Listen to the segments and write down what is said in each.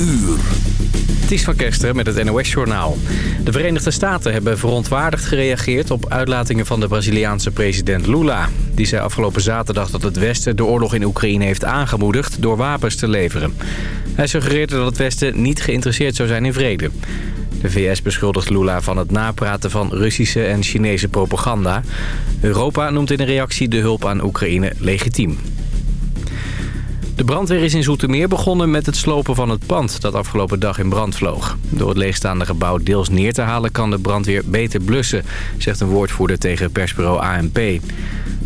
uur. Ties van Kesteren met het NOS-journaal. De Verenigde Staten hebben verontwaardigd gereageerd op uitlatingen van de Braziliaanse president Lula. Die zei afgelopen zaterdag dat het Westen de oorlog in Oekraïne heeft aangemoedigd door wapens te leveren. Hij suggereerde dat het Westen niet geïnteresseerd zou zijn in vrede. De VS beschuldigt Lula van het napraten van Russische en Chinese propaganda. Europa noemt in een reactie de hulp aan Oekraïne legitiem. De brandweer is in Zoetermeer begonnen met het slopen van het pand dat afgelopen dag in brand vloog. Door het leegstaande gebouw deels neer te halen kan de brandweer beter blussen, zegt een woordvoerder tegen persbureau ANP.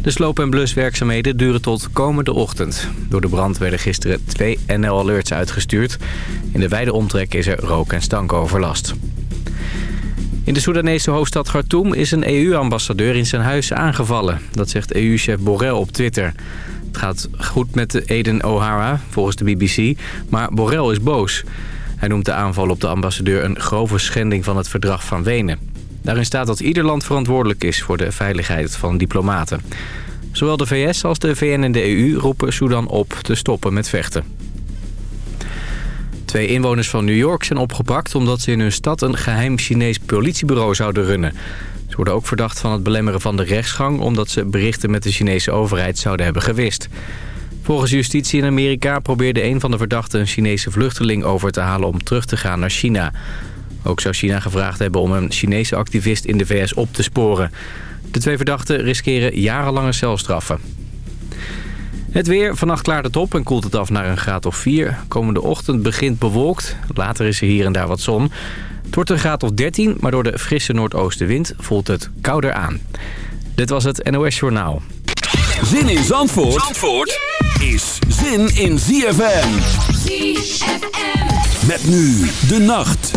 De sloop- en bluswerkzaamheden duren tot komende ochtend. Door de brand werden gisteren twee NL-alerts uitgestuurd. In de wijde omtrek is er rook- en stankoverlast. In de Soedanese hoofdstad Khartoum is een EU-ambassadeur in zijn huis aangevallen. Dat zegt EU-chef Borrell op Twitter. Het gaat goed met Eden O'Hara, volgens de BBC, maar Borrell is boos. Hij noemt de aanval op de ambassadeur een grove schending van het verdrag van Wenen. Daarin staat dat ieder land verantwoordelijk is voor de veiligheid van diplomaten. Zowel de VS als de VN en de EU roepen Sudan op te stoppen met vechten. Twee inwoners van New York zijn opgepakt omdat ze in hun stad een geheim Chinees politiebureau zouden runnen. Ze worden ook verdacht van het belemmeren van de rechtsgang... omdat ze berichten met de Chinese overheid zouden hebben gewist. Volgens justitie in Amerika probeerde een van de verdachten... een Chinese vluchteling over te halen om terug te gaan naar China. Ook zou China gevraagd hebben om een Chinese activist in de VS op te sporen. De twee verdachten riskeren jarenlange celstraffen. Het weer. Vannacht klaart het op en koelt het af naar een graad of 4. Komende ochtend begint bewolkt. Later is er hier en daar wat zon. Het wordt een graad of 13, maar door de frisse noordoostenwind voelt het kouder aan. Dit was het NOS Journaal. Zin in Zandvoort, Zandvoort is zin in ZFM. ZFM. Met nu de nacht.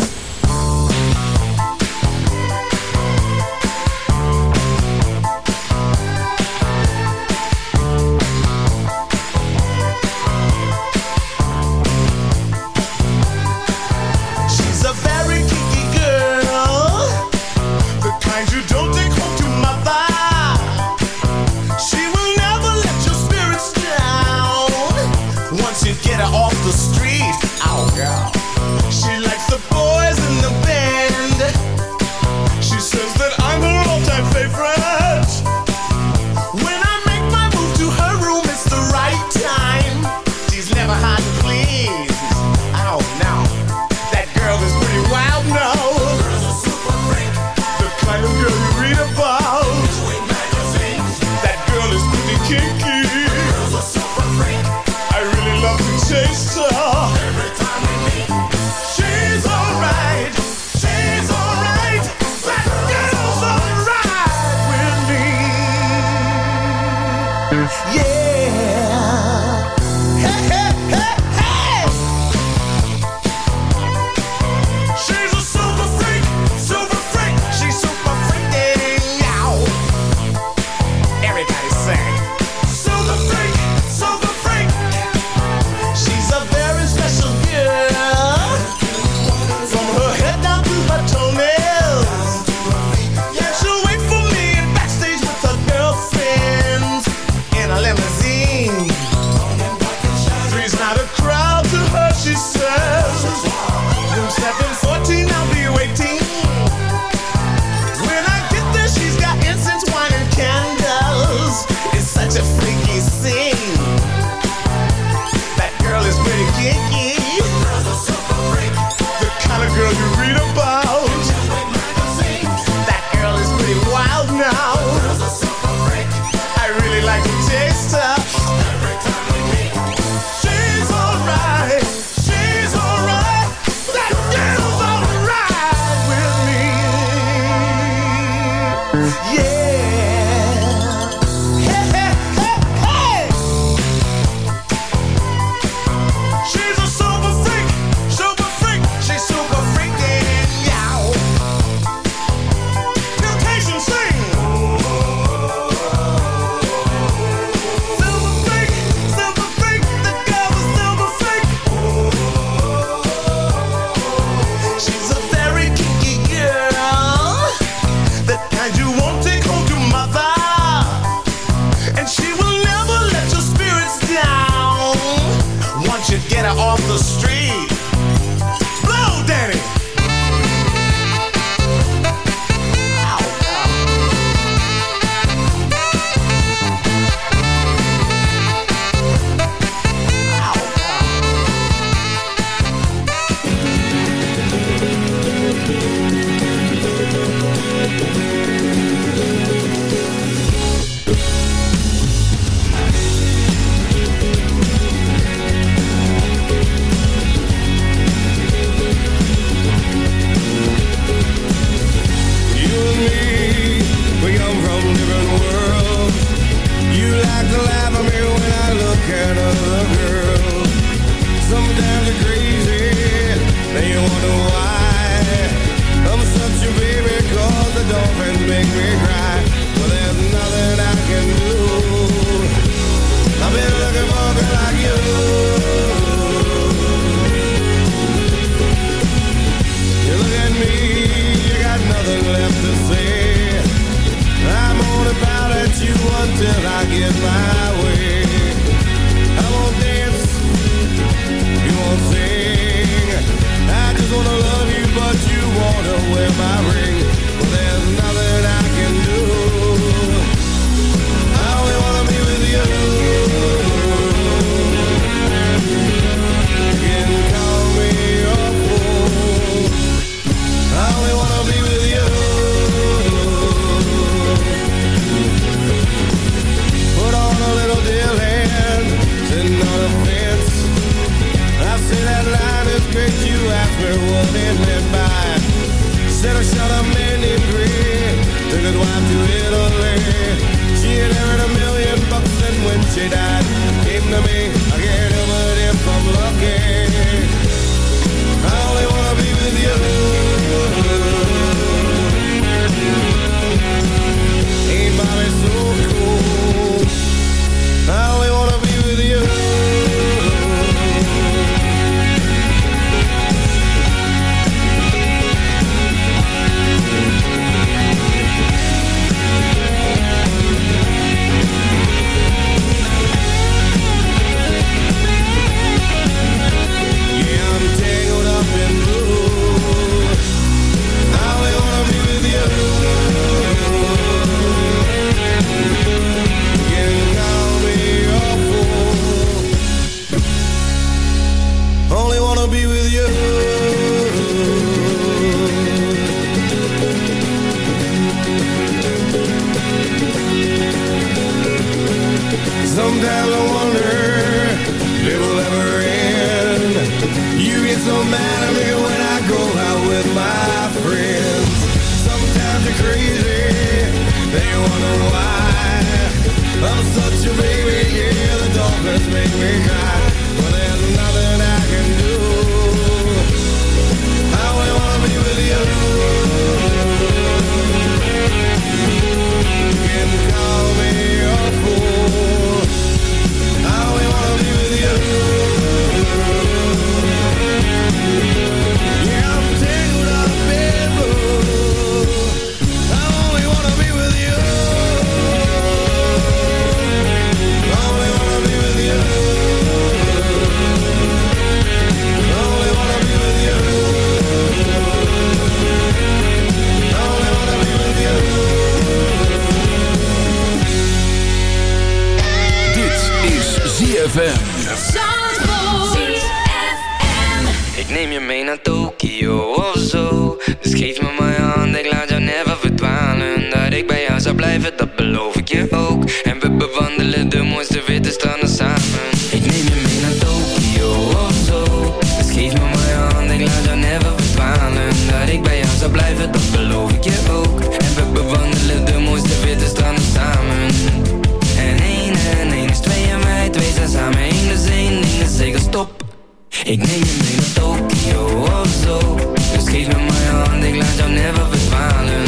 Ik neem je mee naar Tokio of zo. Dus geef me mijn hand, ik laat jou never verdwalen.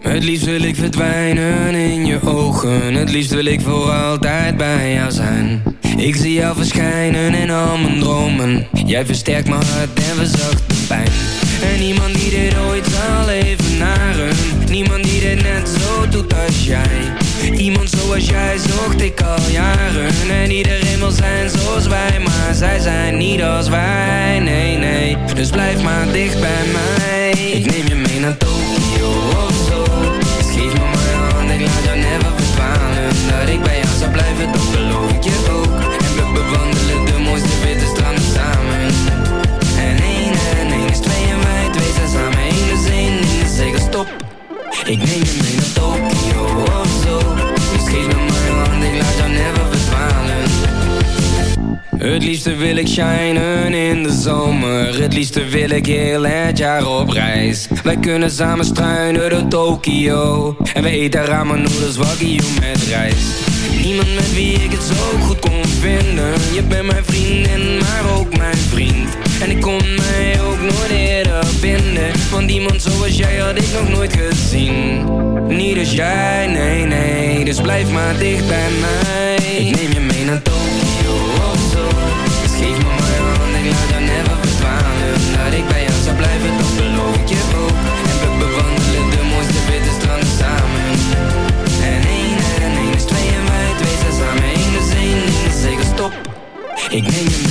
Het liefst wil ik verdwijnen in je ogen. Het liefst wil ik voor altijd bij jou zijn. Ik zie jou verschijnen in al mijn dromen. Jij versterkt mijn hart en verzacht de pijn En niemand die dit ooit zal evenaren Niemand die dit net zo doet als jij. Iemand zoals jij zocht ik al jaren. En iedereen wil zijn zoals wij Maar zij zijn niet als wij, nee, nee Dus blijf maar dicht bij mij. Ik neem je mee naar Tokio of zo. Dus geef me mijn hand, ik laat jou never verdwalen. Dat ik bij jou zou blijven, dat ik neem je mee naar Tokio of zo. Dus geef me mijn hand, ik laat jou never verdwalen. Het liefste wil ik shinen in de zomer. Het liefste wil ik heel het jaar op reis. Wij kunnen samen struinen door Tokio En we eten ramen noedels wagyu met rijst Iemand met wie ik het zo goed kon vinden. Je bent mijn vriendin, maar ook mijn vriend. En ik kon mij ook nooit eerder vinden. Want iemand zoals jij had ik nog nooit gezien. Niet als jij, nee, nee. Dus blijf maar dicht bij mij. Ik neem je mee naar Tokio Ik neem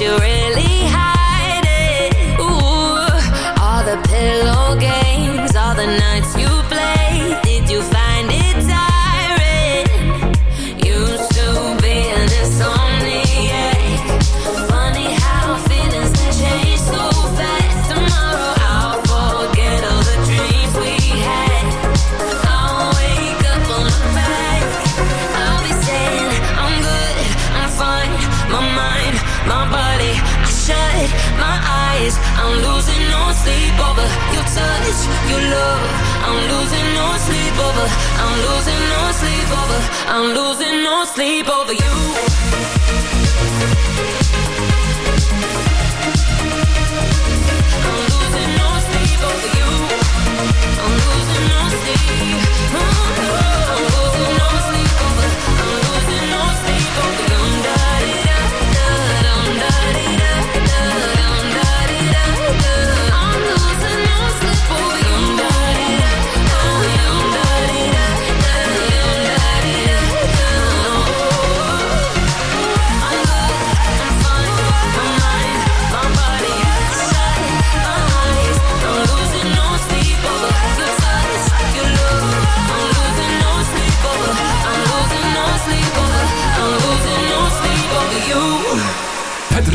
You're in. No sleep over you.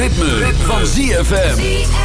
Ritme, van ZFM.